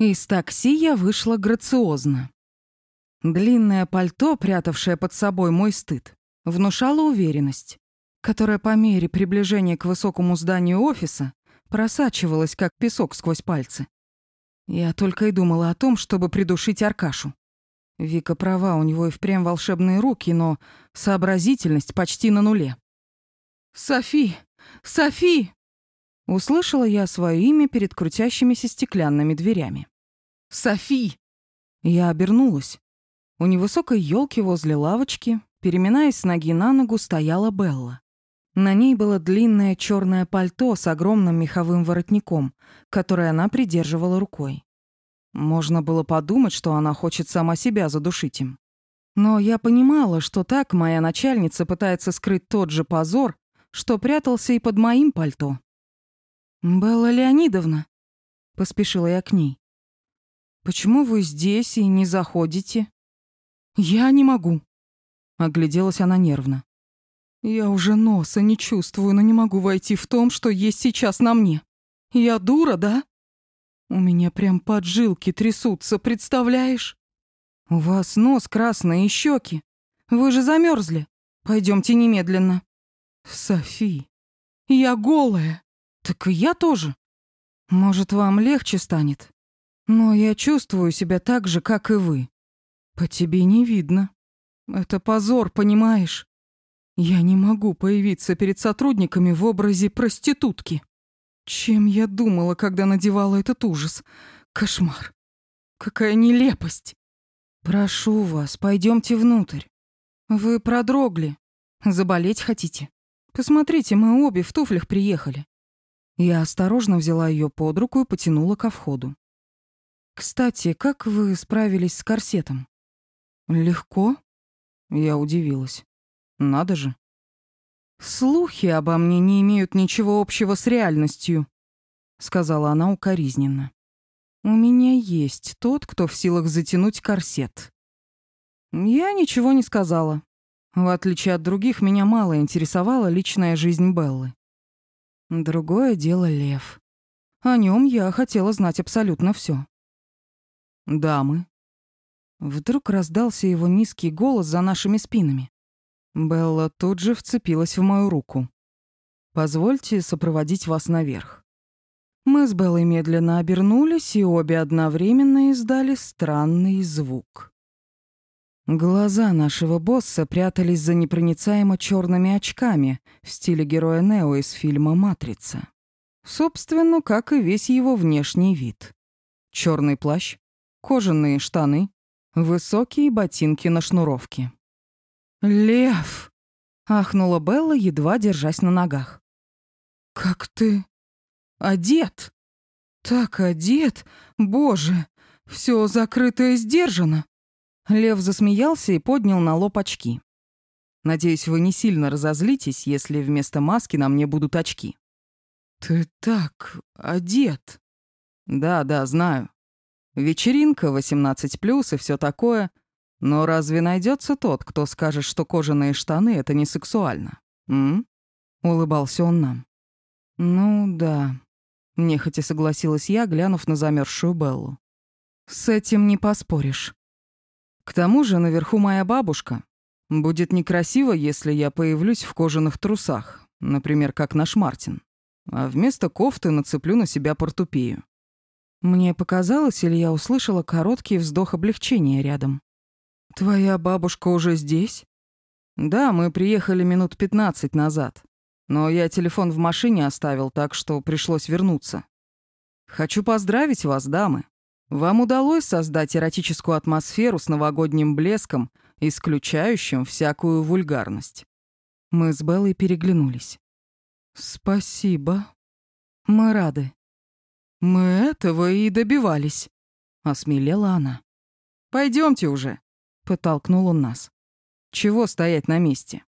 Из такси я вышла грациозно. Длинное пальто, прятавшее под собой мой стыд, внушало уверенность, которая по мере приближения к высокому зданию офиса просачивалась, как песок сквозь пальцы. Я только и думала о том, чтобы придушить Аркашу. Вика права, у него и впрямь волшебные руки, но сообразительность почти на нуле. «Софи! Софи!» Услышала я свое имя перед крутящимися стеклянными дверями. «Софи!» Я обернулась. У невысокой елки возле лавочки, переминаясь с ноги на ногу, стояла Белла. На ней было длинное черное пальто с огромным меховым воротником, которое она придерживала рукой. Можно было подумать, что она хочет сама себя задушить им. Но я понимала, что так моя начальница пытается скрыть тот же позор, что прятался и под моим пальто. «Белла Леонидовна», — поспешила я к ней, — «почему вы здесь и не заходите?» «Я не могу», — огляделась она нервно. «Я уже носа не чувствую, но не могу войти в том, что есть сейчас на мне. Я дура, да?» У меня прям поджилки трясутся, представляешь? У вас нос красный и щеки. Вы же замерзли. Пойдемте немедленно. Софи, я голая. Так и я тоже. Может, вам легче станет. Но я чувствую себя так же, как и вы. По тебе не видно. Это позор, понимаешь? Я не могу появиться перед сотрудниками в образе проститутки. Чем я думала, когда надевала этот ужас? Кошмар. Какая нелепость. Прошу вас, пойдемте внутрь. Вы продрогли. Заболеть хотите? Посмотрите, мы обе в туфлях приехали. Я осторожно взяла ее под руку и потянула ко входу. Кстати, как вы справились с корсетом? Легко? Я удивилась. Надо же. «Слухи обо мне не имеют ничего общего с реальностью», — сказала она укоризненно. «У меня есть тот, кто в силах затянуть корсет». Я ничего не сказала. В отличие от других, меня мало интересовала личная жизнь Беллы. Другое дело Лев. О нем я хотела знать абсолютно все. «Дамы». Вдруг раздался его низкий голос за нашими спинами. Белла тут же вцепилась в мою руку. «Позвольте сопроводить вас наверх». Мы с Беллой медленно обернулись и обе одновременно издали странный звук. Глаза нашего босса прятались за непроницаемо черными очками в стиле героя Нео из фильма «Матрица». Собственно, как и весь его внешний вид. Черный плащ, кожаные штаны, высокие ботинки на шнуровке. «Лев!» — ахнула Белла, едва держась на ногах. «Как ты одет? Так одет? Боже, все закрыто и сдержано!» Лев засмеялся и поднял на лоб очки. «Надеюсь, вы не сильно разозлитесь, если вместо маски на мне будут очки». «Ты так одет». «Да, да, знаю. Вечеринка, 18+, и все такое. Но разве найдется тот, кто скажет, что кожаные штаны — это не сексуально? М? Улыбался он нам. Ну да. Нехотя согласилась я, глянув на замерзшую Беллу. С этим не поспоришь. К тому же наверху моя бабушка. Будет некрасиво, если я появлюсь в кожаных трусах, например, как наш Мартин. А вместо кофты нацеплю на себя портупею. Мне показалось, или я услышала короткий вздох облегчения рядом. «Твоя бабушка уже здесь?» «Да, мы приехали минут пятнадцать назад. Но я телефон в машине оставил, так что пришлось вернуться. Хочу поздравить вас, дамы. Вам удалось создать эротическую атмосферу с новогодним блеском, исключающим всякую вульгарность». Мы с Беллой переглянулись. «Спасибо. Мы рады. Мы этого и добивались», — осмелела она. Пойдемте уже», Подтолкнул он нас. «Чего стоять на месте?»